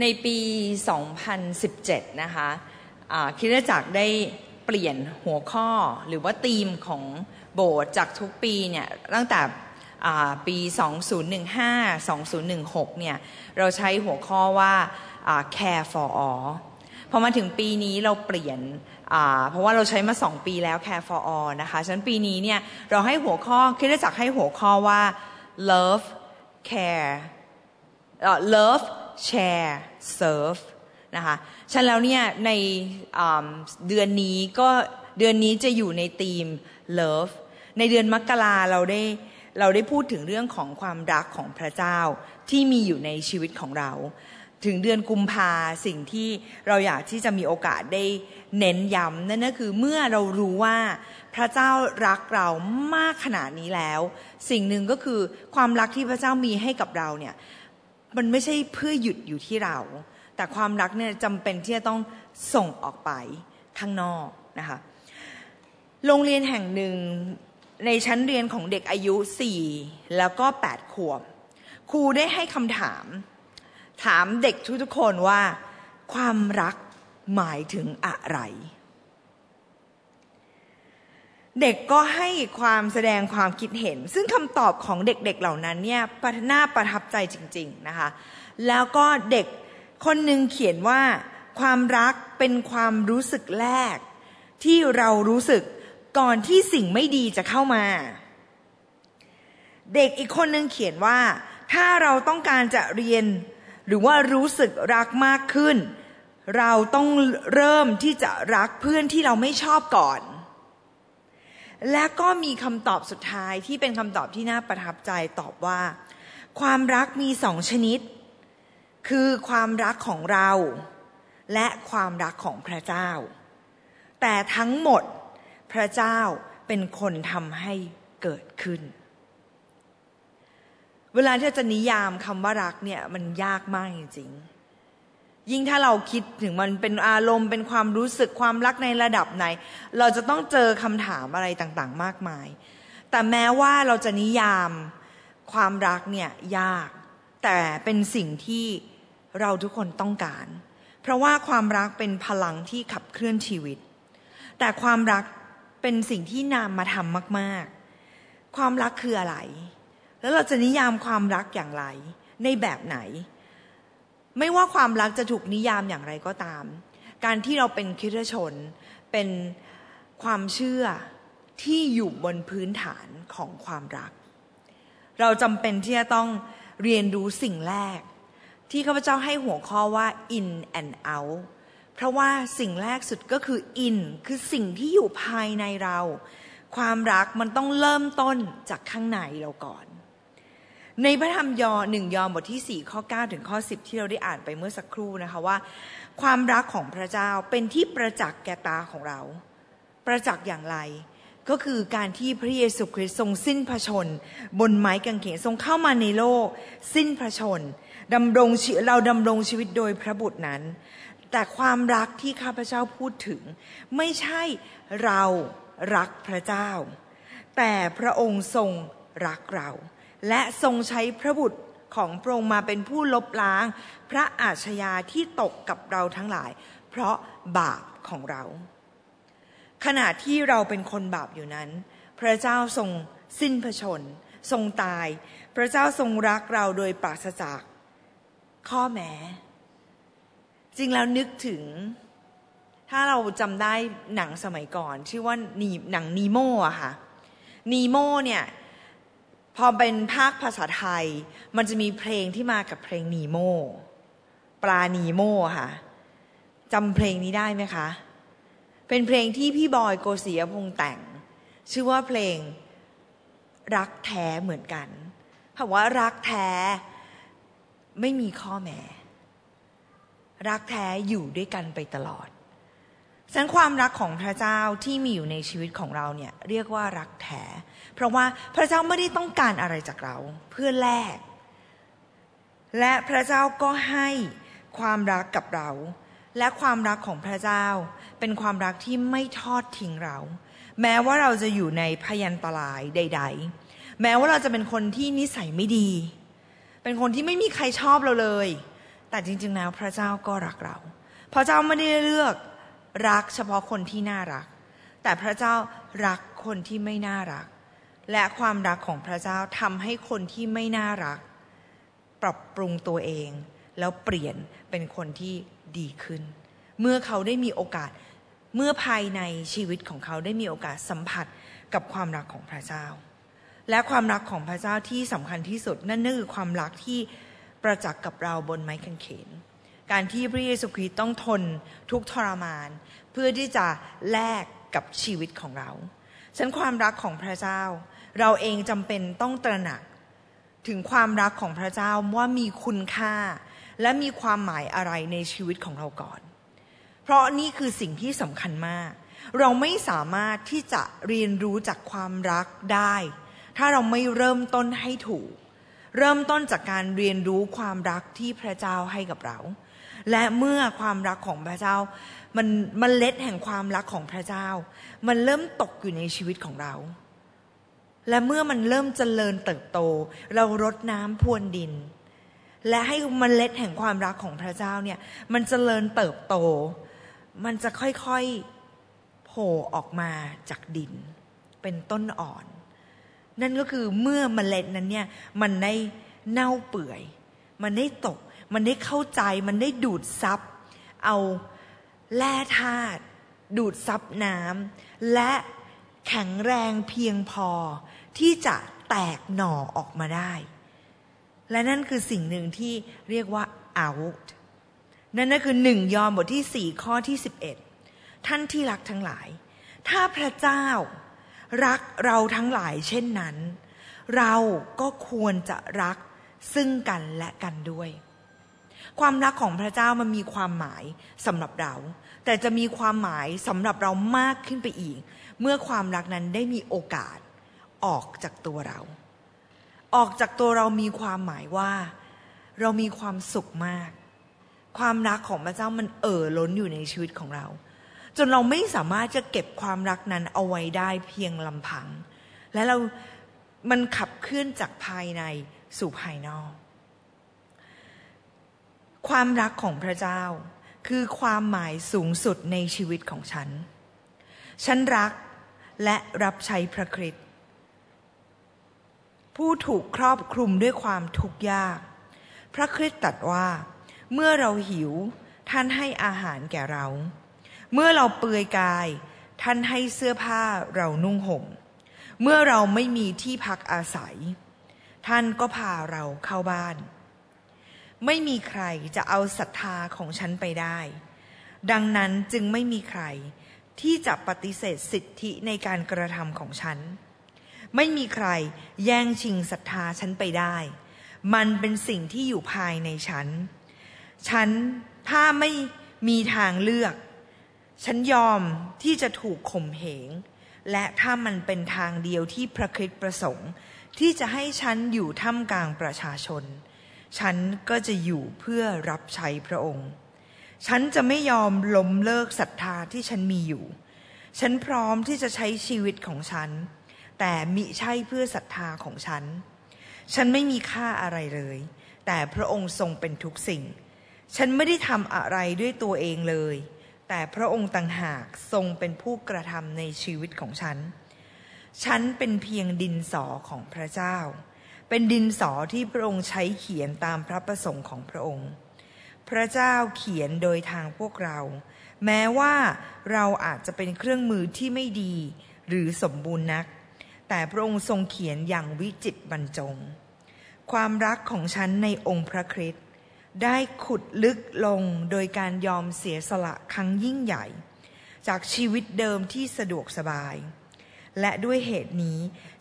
ในปี 2017 นะคะคิดจักได้เปลี่ยนหัวข้อหรือว่าธีมของโบสถ์จากทุกปีเนี่ยตั้งแต่ปี 2015 2016 เนี่ยเราใช้หัวข้อว่า care for all พอมาถึงปีนี้เราเปลี่ยนเพราะว่าเราใช้มาสองปีแล้ว care for all นะคะฉะนั้นปีนี้เนี่ยเราให้หัวข้อคิดจักให้หัวข้อว่า love care love share serve นะคะฉันแล้วเนี่ยในเดือนนี้ก็เดือนนี้จะอยู่ในธีม love ในเดือนมกราเราได้เราได้พูดถึงเรื่องของความรักของพระเจ้าที่มีอยู่ในชีวิตของเรา ถึงเดือนกุมภาสิ่งที่เราอยากที่จะมีโอกาสได้เน้นย้ำนั่นก็คือเมื่อเรารู้ว่าพระเจ้ารักเรามากขนาดนี้แล้ว สิ่งหนึ่งก็คือความรักที่พระเจ้ามีให้กับเราเนี่ย มันไม่ใช่เพื่อหยุดอยู่ที่เรา แต่ความรักเนี่ยจำเป็นที่จะต้องส่งออกไปข้างนอกนะคะโรงเรียนแห่งหนึ่งในชั้นเรียนของเด็กอายุสี่แล้วก็แปดขวบ ครูได้ให้คำถาม ถามเด็กทุกๆคนว่า ความรักหมายถึงอะไร เด็กก็ให้ความแสดงความคิดเห็น ซึ่งคำตอบของเด็กๆเหล่านั้นเนี่ยประน่าประทับใจจริง ๆนะคะ แล้วก็เด็กคนหนึ่งเขียนว่า ความรักเป็นความรู้สึกแรก ที่เรารู้สึกก่อนที่สิ่งไม่ดีจะเข้ามา เด็กอีกคนหนึ่งเขียนว่า ถ้าเราต้องการจะเรียน หรือว่ารู้สึกรักมากขึ้น เราต้องเริ่มที่จะรักเพื่อนที่เราไม่ชอบก่อน และก็มีคำตอบสุดท้ายที่เป็นคำตอบที่น่าประทับใจตอบว่า ความรักมีสองชนิด คือความรักของเรา และความรักของพระเจ้า แต่ทั้งหมดพระเจ้าเป็นคนทำให้เกิดขึ้น เวลาที่จะนิยามคำว่ารักเนี่ยมันยากมากจริงๆ ยิ่งถ้าเราคิดถึงมันเป็นอารมณ์เป็นความรู้สึกความรักในระดับไหน เราจะต้องเจอคำถามอะไรต่างๆ มากมาย แต่แม้ว่าเราจะนิยามความรักเนี่ยยาก แต่เป็นสิ่งที่เราทุกคนต้องการ เพราะว่าความรักเป็นพลังที่ขับเคลื่อนชีวิต แต่ความรักเป็นสิ่งที่นามมาทำมากๆ ความรักคืออะไร แล้วเราจะนิยามความรักอย่างไร ในแบบไหน ไม่ว่าความรักจะถูกนิยามอย่างไรก็ตาม การที่เราเป็นคิดชน เป็นความเชื่อที่อยู่บนพื้นฐานของความรัก เราจำเป็นที่จะต้องเรียนรู้สิ่งแรก ที่ข้าพเจ้าให้หัวข้อว่า in and out เพราะว่าสิ่งแรกสุดก็คืออินคือสิ่งที่อยู่ภายในเรา ความรักมันต้องเริ่มต้นจากข้างในเราก่อน ในพระธรรมยอหนึ่งยอบทที่สี่ข้อ 9 ถึงข้อ 10 ที่เราได้อ่านไปเมื่อสักครู่นะคะว่า ความรักของพระเจ้าเป็นที่ประจักษ์แก่ตาของเรา ประจักษ์อย่างไร ก็คือการที่พระเยซูคริสต์ทรงสิ้นพระชน บนไม้กางเขนทรงเข้ามาในโลก สิ้นพระชนดำรงเราดำรงชีวิตโดยพระบุตรนั้น แต่ความรักที่ข้าพเจ้าพูดถึง ไม่ใช่เรารักพระเจ้า แต่พระองค์ทรงรักเรา และทรงใช้พระบุตรของพระองค์มาเป็นผู้ลบล้าง พระอาชญาที่ตกกับเราทั้งหลาย เพราะบาปของเรา ขณะที่เราเป็นคนบาปอยู่นั้น พระเจ้าทรงสิ้นพระชน ทรงตาย พระเจ้าทรงรักเราโดยปราศจาก ข้อแม้ จริงแล้วนึกถึง ถ้าเราจำได้หนังสมัยก่อน ชื่อว่าหนังนีโมอะค่ะนีโมเนี่ย พอเป็นภาคภาษาไทย มันจะมีเพลงที่มากับเพลงนีโมปลานีโมค่ะจำเพลงนี้ได้ไหมคะ เป็นเพลงที่พี่บอยโกศียพงษ์แต่ง ชื่อว่าเพลงรักแท้เหมือนกันคำว่ารักแท้ไม่มีข้อแม้ รักแท้อยู่ด้วยกันไปตลอด ฉันความรักของพระเจ้าที่มีอยู่ในชีวิตของเราเนี่ยเรียกว่ารักแท้ เพราะว่าพระเจ้าไม่ได้ต้องการอะไรจากเราเพื่อแลก และพระเจ้าก็ให้ความรักกับเรา และความรักของพระเจ้า เป็นความรักที่ไม่ทอดทิ้งเรา แม้ว่าเราจะอยู่ในพยันตรายใด ๆ แม้ว่าเราจะเป็นคนที่นิสัยไม่ดี เป็นคนที่ไม่มีใครชอบเราเลย แต่จริง ๆ แล้วพระเจ้าก็รักเรา พระเจ้าไม่ได้เลือก รักเฉพาะคนที่น่ารัก แต่พระเจ้ารักคนที่ไม่น่ารัก และความรักของพระเจ้าทำให้คนที่ไม่น่ารัก ปรับปรุงตัวเอง แล้วเปลี่ยนเป็นคนที่ดีขึ้น เมื่อเขาได้มีโอกาสเมื่อภายในชีวิตของเขาได้มีโอกาสสัมผัสกับความรักของพระเจ้า และความรักของพระเจ้าที่สำคัญที่สุดนั่นคือความรักที่ประจักษ์กับเราบนไม้กางเขน การที่พระเยซูคริสต์ต้องทนทุกทรมาน เพื่อที่จะแลกกับชีวิตของเราฉันความรักของพระเจ้า เราเองจำเป็นต้องตระหนัก ถึงความรักของพระเจ้าว่ามีคุณค่า และมีความหมายอะไรในชีวิตของเราก่อน เพราะนี่คือสิ่งที่สำคัญมาก เราไม่สามารถที่จะเรียนรู้จากความรักได้ ถ้าเราไม่เริ่มต้นให้ถูก เริ่มต้นจากการเรียนรู้ความรักที่พระเจ้าให้กับเรา และเมื่อความรักของพระเจ้า มันมันเล็ดแห่งความรักของพระเจ้า มันเริ่มตกอยู่ในชีวิตของเรา และเมื่อมันเริ่มเจริญเติบโต เรารดน้ำพรวนดิน และให้มันเล็ดแห่งความรักของพระเจ้าเนี่ย มันเจริญเติบโต มันจะค่อยๆโผล่ออกมาจากดิน เป็นต้นอ่อน นั่นก็คือเมื่อมเมล็ดนั้นเนี่ยมันได้เน่าเปื่อย มันได้ตก มันได้เข้าใจมันได้ดูดซับเอาแร่ธาตุดูดซับน้ำและแข็งแรงเพียงพอที่จะแตกหน่อออกมาได้ และนั่นคือสิ่งหนึ่งที่เรียกว่า out นั่นก็คือหนึ่งยอห์นบทที่สี่ข้อที่สิบเอ็ดท่านที่รักทั้งหลาย ถ้าพระเจ้ารักเราทั้งหลายเช่นนั้น เราก็ควรจะรักซึ่งกันและกันด้วย ความรักของพระเจ้ามันมีความหมายสำหรับเรา แต่จะมีความหมายสำหรับเรามากขึ้นไปอีก เมื่อความรักนั้นได้มีโอกาสออกจากตัวเรา ออกจากตัวเรามีความหมายว่า เรามีความสุขมาก ความรักของพระเจ้ามันเอ่อล้นอยู่ในชีวิตของเรา จนเราไม่สามารถจะเก็บความรักนั้นเอาไว้ได้เพียงลำพัง และเรา มันขับเคลื่อนจากภายในสู่ภายนอก ความรักของพระเจ้า คือความหมายสูงสุดในชีวิตของฉัน ฉันรักและรับใช้พระคริสต์ผู้ถูกครอบคลุมด้วยความทุกข์ยาก พระคริสต์ตรัสว่า เมื่อเราหิวท่านให้อาหารแก่เรา เมื่อเราเปลือยกาย ท่านให้เสื้อผ้าเรานุ่งห่ม เมื่อเราไม่มีที่พักอาศัย ท่านก็พาเราเข้าบ้าน ไม่มีใครจะเอาศรัทธาของฉันไปได้ ดังนั้นจึงไม่มีใครที่จะปฏิเสธสิทธิในการกระทำของฉัน ไม่มีใครแย่งชิงศรัทธาฉันไปได้ มันเป็นสิ่งที่อยู่ภายในฉัน ฉันถ้าไม่มีทางเลือก ฉันยอมที่จะถูกข่มเหง และถ้ามันเป็นทางเดียวที่พระคริสต์ประสงค์ ที่จะให้ฉันอยู่ท่ามกลางประชาชน ฉันก็จะอยู่เพื่อรับใช้พระองค์ ฉันจะไม่ยอมล้มเลิกศรัทธาที่ฉันมีอยู่ ฉันพร้อมที่จะใช้ชีวิตของฉัน แต่มิใช่เพื่อศรัทธาของฉัน ฉันไม่มีค่าอะไรเลย แต่พระองค์ทรงเป็นทุกสิ่ง ฉันไม่ได้ทำอะไรด้วยตัวเองเลย แต่พระองค์ต่างหากทรงเป็นผู้กระทำในชีวิตของฉัน ฉันเป็นเพียงดินสอของพระเจ้า เป็นดินสอที่พระองค์ใช้เขียนตามพระประสงค์ของพระองค์ พระเจ้าเขียนโดยทางพวกเรา แม้ว่าเราอาจจะเป็นเครื่องมือที่ไม่ดี หรือสมบูรณ์นัก แต่พระองค์ทรงเขียนอย่างวิจิตรบรรจง ความรักของฉันในองค์พระคริสต์ได้ขุดลึกลงโดยการยอมเสียสละครั้งยิ่งใหญ่ จากชีวิตเดิมที่สะดวกสบาย และด้วยเหตุนี้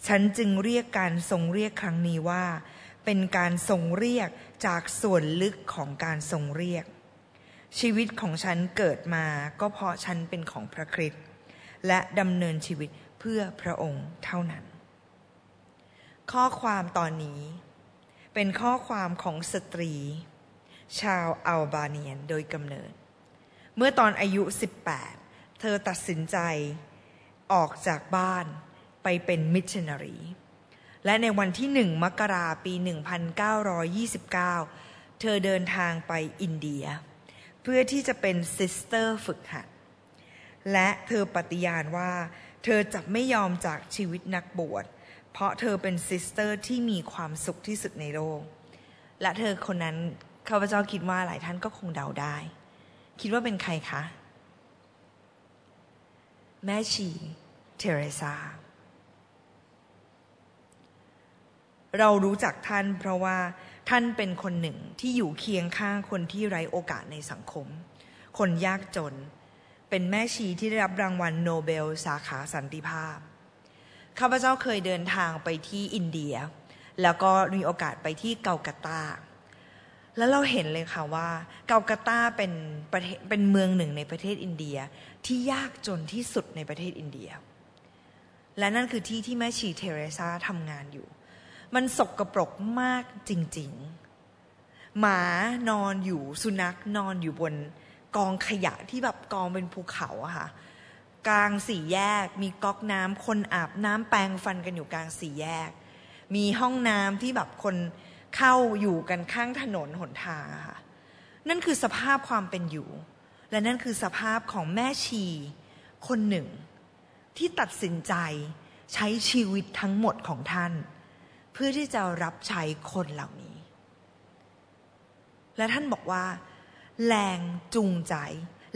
ฉันจึงเรียกการทรงเรียกครั้งนี้ว่า เป็นการทรงเรียกจากส่วนลึกของการทรงเรียก ชีวิตของฉันเกิดมาก็เพราะฉันเป็นของพระคริสต์และดำเนินชีวิตเพื่อพระองค์เท่านั้น ข้อความตอนนี้ เป็นข้อความของสตรี ชาวอัลบาเนียนโดยกำเนิด เมื่อตอนอายุ 18 เธอตัดสินใจ ออกจากบ้านไปเป็นมิชชันนารี และในวันที่หนึ่งมกราปี 1929 เธอเดินทางไปอินเดีย เพื่อที่จะเป็นซิสเตอร์ฝึกหัด และเธอปฏิญาณว่า เธอจะไม่ยอมจากชีวิตนักบวช เพราะเธอเป็นซิสเตอร์ที่มีความสุขที่สุดในโลก และเธอคนนั้นข้าพเจ้าคิดว่าหลายท่านก็คงเดาได้ คิดว่าเป็นใครคะ แม่ชีเทเรซา เรารู้จักท่านเพราะว่าท่านเป็นคนหนึ่งที่อยู่เคียงข้างคนที่ไร้โอกาสในสังคม คนยากจน เป็นแม่ชีที่ได้รับรางวัลโนเบลสาขาสันติภาพ ข้าพเจ้าเคยเดินทางไปที่อินเดีย แล้วก็มีโอกาสไปที่เกาลกาตา แล้วเราเห็นเลยค่ะว่าเกาลกาตาเป็นประเทศเป็นเมืองหนึ่งในประเทศอินเดียที่ยากจนที่สุดในประเทศอินเดีย และนั่นคือที่ที่แม่ชีเทเรซาทำงานอยู่ มันสกรปรกมากจริงๆ หมานอนอยู่สุนัขนอนอยู่บนกองขยะที่แบบกองเป็นภูเขาอะค่ะกลางสี่แยก มีก๊อกน้ำคนอาบน้ำแปรงฟันกันอยู่กลางสี่แยก มีห้องน้ำที่แบบคน เข้าอยู่กันข้างถนนหนทางอะค่ะนั่นคือสภาพความเป็นอยู่ และนั่นคือสภาพของแม่ชีคนหนึ่ง ที่ตัดสินใจใช้ชีวิตทั้งหมดของท่าน เพื่อที่จะรับใช้คนเหล่านี้ และท่านบอกว่า แรงจูงใจ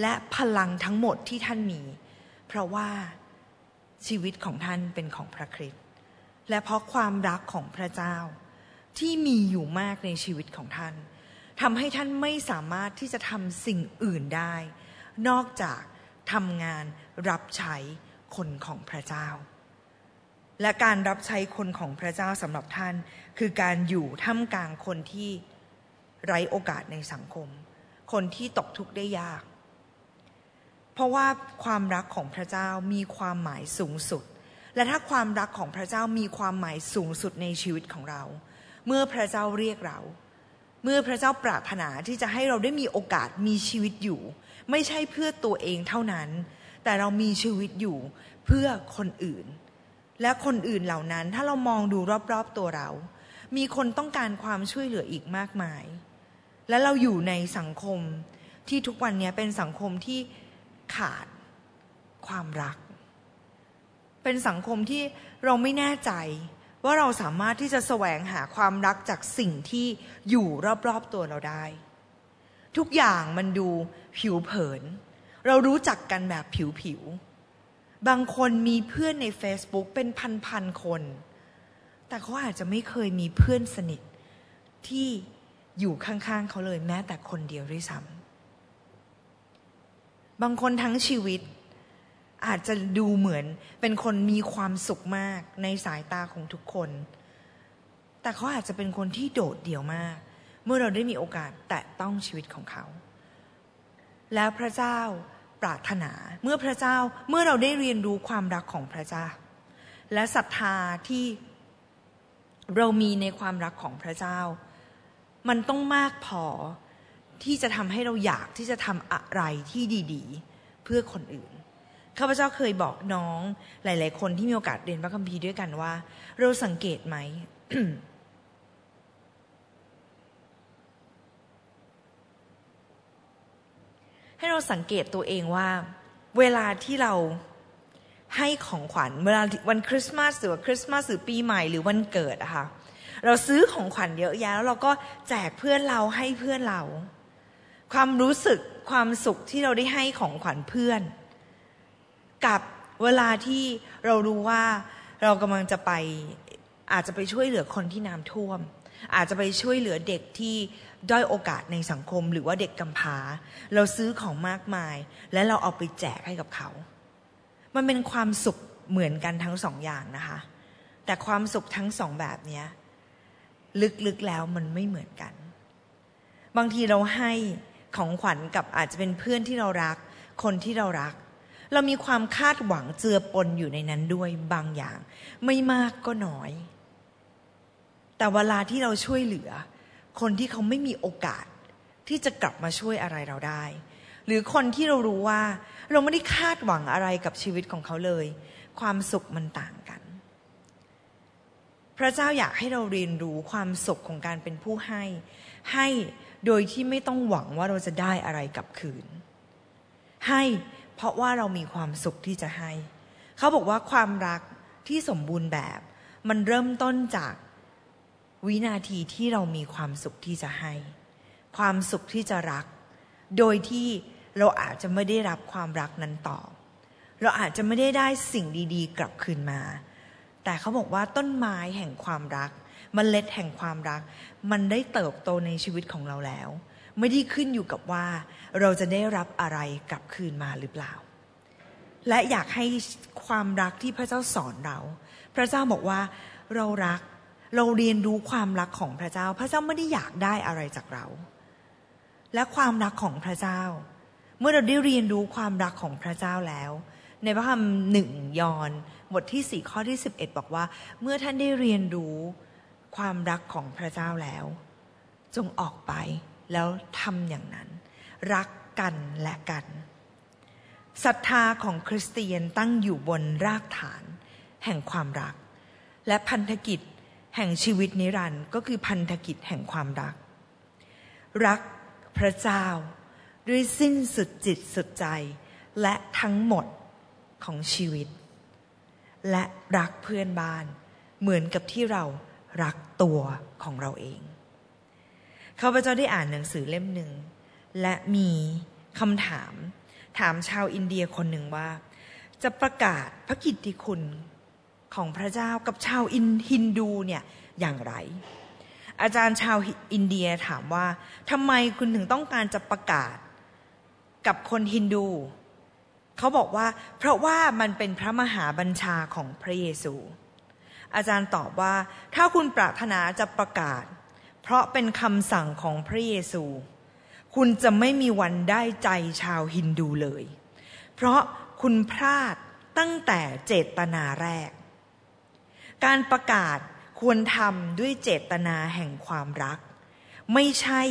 และพลังทั้งหมดที่ท่านมี เพราะว่าชีวิตของท่านเป็นของพระคริสต์และเพราะความรักของพระเจ้า ที่มีอยู่มากในชีวิตของท่านทำให้ท่านไม่สามารถที่จะทำสิ่งอื่นได้ นอกจากทำงานรับใช้คนของพระเจ้า และการรับใช้คนของพระเจ้าสำหรับท่าน คือการอยู่ท่ามกลางคนที่ไร้โอกาสในสังคม คนที่ตกทุกข์ได้ยาก เพราะว่าความรักของพระเจ้ามีความหมายสูงสุด และถ้าความรักของพระเจ้ามีความหมายสูงสุดในชีวิตของเรา เมื่อพระเจ้าเรียกเรา เมื่อพระเจ้าปรารถนาที่จะให้เราได้มีโอกาสมีชีวิตอยู่ ไม่ใช่เพื่อตัวเองเท่านั้น แต่เรามีชีวิตอยู่เพื่อคนอื่น และคนอื่นเหล่านั้นถ้าเรามองดูรอบๆตัวเรา มีคนต้องการความช่วยเหลืออีกมากมาย และเราอยู่ในสังคมที่ทุกวันนี้เป็นสังคมที่ขาดความรัก เป็นสังคมที่เราไม่แน่ใจ ว่าเราสามารถที่จะแสวงหาความรักจากสิ่งที่อยู่รอบๆตัวเราได้ ทุกอย่างมันดูผิวเผิน เรารู้จักกันแบบผิวๆบางคนมีเพื่อนใน Facebook เป็นพันๆคน แต่เขาอาจจะไม่เคยมีเพื่อนสนิทที่อยู่ข้างๆเขาเลยแม้แต่คนเดียวด้วยซ้ำบางคนทั้งชีวิต อาจจะดูเหมือนเป็นคนมีความสุขมากในสายตาของทุกคน แต่เขาอาจจะเป็นคนที่โดดเดี่ยวมาก เมื่อเราได้มีโอกาสแตะต้องชีวิตของเขา แล้วพระเจ้าปรารถนาเมื่อพระเจ้าเมื่อเราได้เรียนรู้ความรักของพระเจ้า และศรัทธาที่เรามีในความรักของพระเจ้า มันต้องมากพอที่จะทำให้เราอยากที่จะทำอะไรที่ดี ๆ เพื่อคนอื่น ข้าพเจ้าเคยบอกน้องหลาย ๆ คนที่มีโอกาสเรียนพระคัมภีร์ด้วยกันว่า เราสังเกตไหมให้เราสังเกตตัวเองว่า เวลาที่เราให้ของขวัญเวลาวันคริสต์มาสหรือคริสต์มาสหรือปีใหม่หรือวันเกิดอะค่ะเราซื้อของขวัญเยอะแยะแล้วเราก็แจกเพื่อนเราให้เพื่อนเรา ความรู้สึกความสุขที่เราได้ให้ของขวัญเพื่อน กับเวลาที่เรารู้ว่าเรากำลังจะไปอาจจะไปช่วยเหลือคนที่น้ำท่วม อาจจะไปช่วยเหลือเด็กที่ด้อยโอกาสในสังคมหรือว่าเด็กกำพร้า เราซื้อของมากมาย และเราเอาไปแจกให้กับเขา มันเป็นความสุขเหมือนกันทั้งสองอย่างนะคะ แต่ความสุขทั้งสองแบบนี้ลึกๆแล้วมันไม่เหมือนกัน บางทีเราให้ของขวัญกับอาจจะเป็นเพื่อนที่เรารัก คนที่เรารัก เรามีความคาดหวังเจือปนอยู่ในนั้นด้วยบางอย่าง ไม่มากก็น้อย แต่เวลาที่เราช่วยเหลือ คนที่เขาไม่มีโอกาส ที่จะกลับมาช่วยอะไรเราได้ หรือคนที่เรารู้ว่า เราไม่ได้คาดหวังอะไรกับชีวิตของเขาเลย ความสุขมันต่างกัน พระเจ้าอยากให้เราเรียนรู้ความสุขของการเป็นผู้ให้ ให้โดยที่ไม่ต้องหวังว่าเราจะได้อะไรกลับคืน ให้ เพราะว่าเรามีความสุขที่จะให้ เขาบอกว่าความรักที่สมบูรณ์แบบ มันเริ่มต้นจากวินาทีที่เรามีความสุขที่จะให้ ความสุขที่จะรัก โดยที่เราอาจจะไม่ได้รับความรักนั้นตอบเราอาจจะไม่ได้ได้สิ่งดีๆ กลับคืนมา แต่เขาบอกว่าต้นไม้แห่งความรักมเมล็ดแห่งความรัก มันได้เติบโตในชีวิตของเราแล้ว ไม่ได้ขึ้นอยู่กับว่าเราจะได้รับอะไรกลับคืนมาหรือเปล่า และอยากให้ความรักที่พระเจ้าสอนเรา พระเจ้าบอกว่าเรารักเราเรียนรู้ความรักของพระเจ้า พระเจ้าไม่ได้อยากได้อะไรจากเรา และความรักของพระเจ้า เมื่อเราได้เรียนรู้ความรักของพระเจ้าแล้ว ในพระธรรมหนึ่งยอนบทที่สี่ข้อที่สิบเอ็ดบอกว่า เมื่อท่านได้เรียนรู้ความรักของพระเจ้าแล้ว จงออกไป แล้วทำอย่างนั้น รักกันและกันศรัทธาของคริสเตียนตั้งอยู่บนรากฐาน แห่งความรัก และพันธกิจแห่งชีวิตนิรันดร์ก็คือพันธกิจแห่งความรัก รักพระเจ้าด้วยสิ้นสุดจิตสุดใจ และทั้งหมดของชีวิต และรักเพื่อนบ้านเหมือนกับที่เรารักตัวของเราเอง ข้าพเจ้าได้อ่านหนังสือเล่มหนึ่ง และมีคำถาม ถามชาวอินเดียคนหนึ่งว่า จะประกาศพระกิตติคุณของพระเจ้ากับชาวอินฮินดูเนี่ยอย่างไร อาจารย์ชาวอินเดียถามว่าทำไมคุณถึงต้องการจะประกาศกับคนฮินดู เขาบอกว่า เพราะว่ามันเป็นพระมหาบัญชาของพระเยซู อาจารย์ตอบว่า ถ้าคุณปรารถนาจะประกาศ เพราะเป็นคำสั่งของพระเยซู คุณจะไม่มีวันได้ใจชาวฮินดูเลย เพราะคุณพลาดตั้งแต่เจตนาแรก การประกาศควรทำด้วยเจตนาแห่งความรัก ไม่ใช่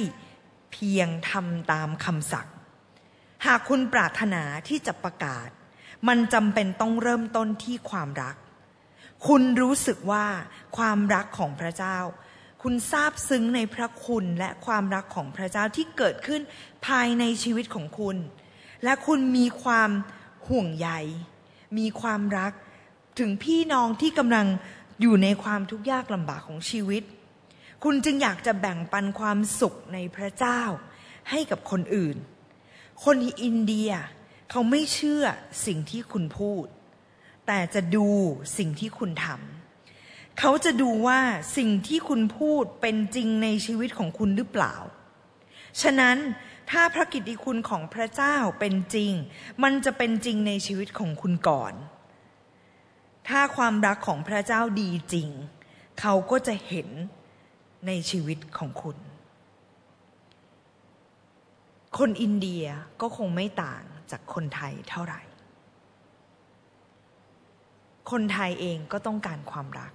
เพียงทำตามคำสั่ง หากคุณปรารถนาที่จะประกาศ มันจำเป็นต้องเริ่มต้นที่ความรัก คุณรู้สึกว่าความรักของพระเจ้า คุณซาบซึ้งในพระคุณและความรักของพระเจ้าที่เกิดขึ้นภายในชีวิตของคุณ และคุณมีความห่วงใย มีความรักถึงพี่น้องที่กำลังอยู่ในความทุกข์ยากลำบากของชีวิต คุณจึงอยากจะแบ่งปันความสุขในพระเจ้าให้กับคนอื่น คนอินเดียเขาไม่เชื่อสิ่งที่คุณพูด แต่จะดูสิ่งที่คุณทำ เขาจะดูว่าสิ่งที่คุณพูดเป็นจริงในชีวิตของคุณหรือเปล่า ฉะนั้นถ้าพระกิตติคุณของพระเจ้าเป็นจริง มันจะเป็นจริงในชีวิตของคุณก่อน ถ้าความรักของพระเจ้าดีจริง เขาก็จะเห็นในชีวิตของคุณ คนอินเดียก็คงไม่ต่างจากคนไทยเท่าไหร่ คนไทยเองก็ต้องการความรัก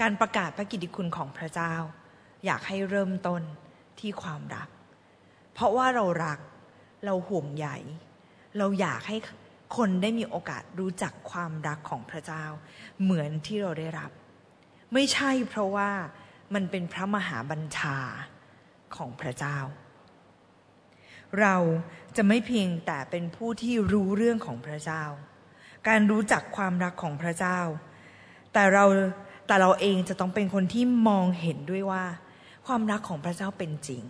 การประกาศพระกิตติคุณของพระเจ้า อยากให้เริ่มต้นที่ความรัก เพราะว่าเรารักเราห่วงใยเราอยากให้คนได้มีโอกาสรู้จักความรักของพระเจ้า เหมือนที่เราได้รับ ไม่ใช่เพราะว่ามันเป็นพระมหาบัญชาของพระเจ้า เราจะไม่เพียงแต่เป็นผู้ที่รู้เรื่องของพระเจ้า การรู้จักความรักของพระเจ้า แต่เรา แต่เราเองจะต้องเป็นคนที่มองเห็นด้วยว่า ความรักของพระเจ้าเป็นจริง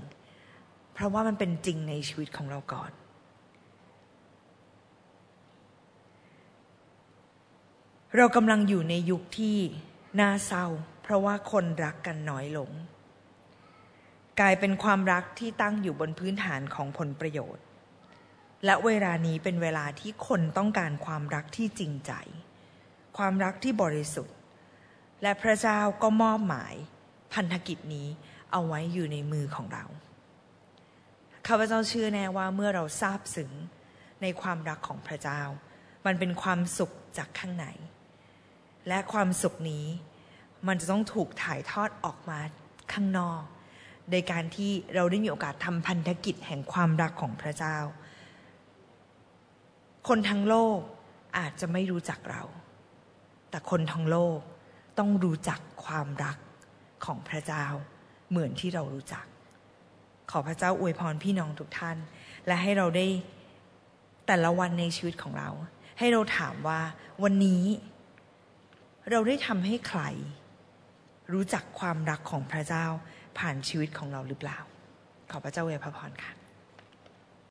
เพราะว่ามันเป็นจริงในชีวิตของเราก่อน เรากำลังอยู่ในยุคที่น่าเศร้า เพราะว่าคนรักกันน้อยลง กลายเป็นความรักที่ตั้งอยู่บนพื้นฐานของผลประโยชน์ และเวลานี้เป็นเวลาที่คนต้องการความรักที่จริงใจ ความรักที่บริสุทธิ์ และพระเจ้าก็มอบหมายพันธกิจนี้เอาไว้อยู่ในมือของเราข้าพเจ้าเชื่อแน่ว่าเมื่อเราทราบซึ้งในความรักของพระเจ้า มันเป็นความสุขจากข้างในและความสุขนี้มันจะต้องถูกถ่ายทอดออกมาข้างนอก โดยการที่เราได้มีโอกาสทำพันธกิจแห่งความรักของพระเจ้า คนทั้งโลกอาจจะไม่รู้จักเรา แต่คนทั้งโลก ต้องรู้จักความรักของพระเจ้าเหมือนที่เรารู้จัก ขอพระเจ้าอวยพรพี่น้องทุกท่าน และให้เราได้แต่ละวันในชีวิตของเรา ให้เราถามว่าวันนี้ เราได้ทำให้ใคร รู้จักความรักของพระเจ้าผ่านชีวิตของเราหรือเปล่า ขอพระเจ้าอวยพรค่ะ